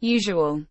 usual.